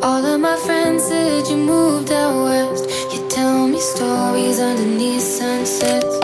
All of my friends said you moved out west. You tell me stories underneath sunsets.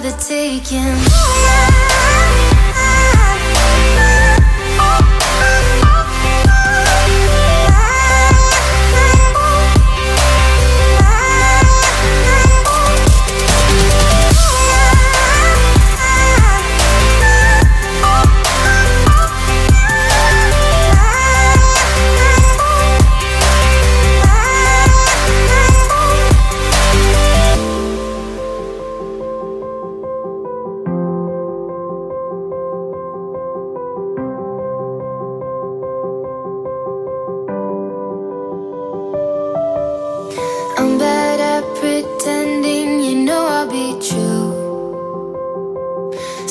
the taking.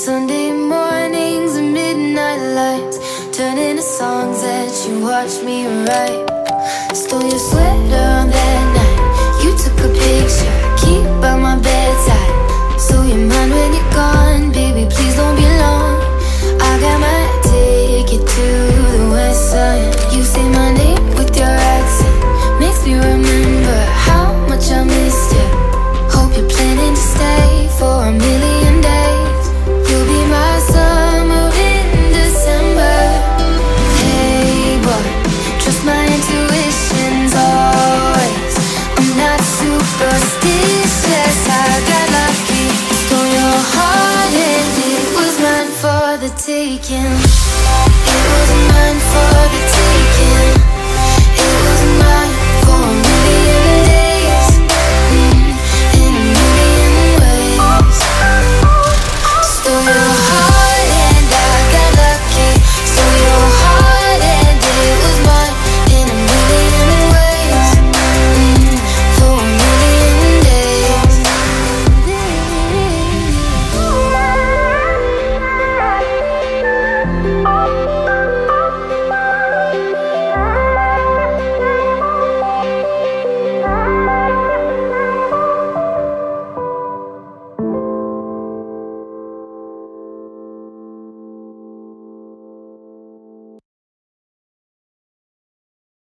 Sunday mornings and midnight lights turning to songs that you watch me write. Stole your sweater taken.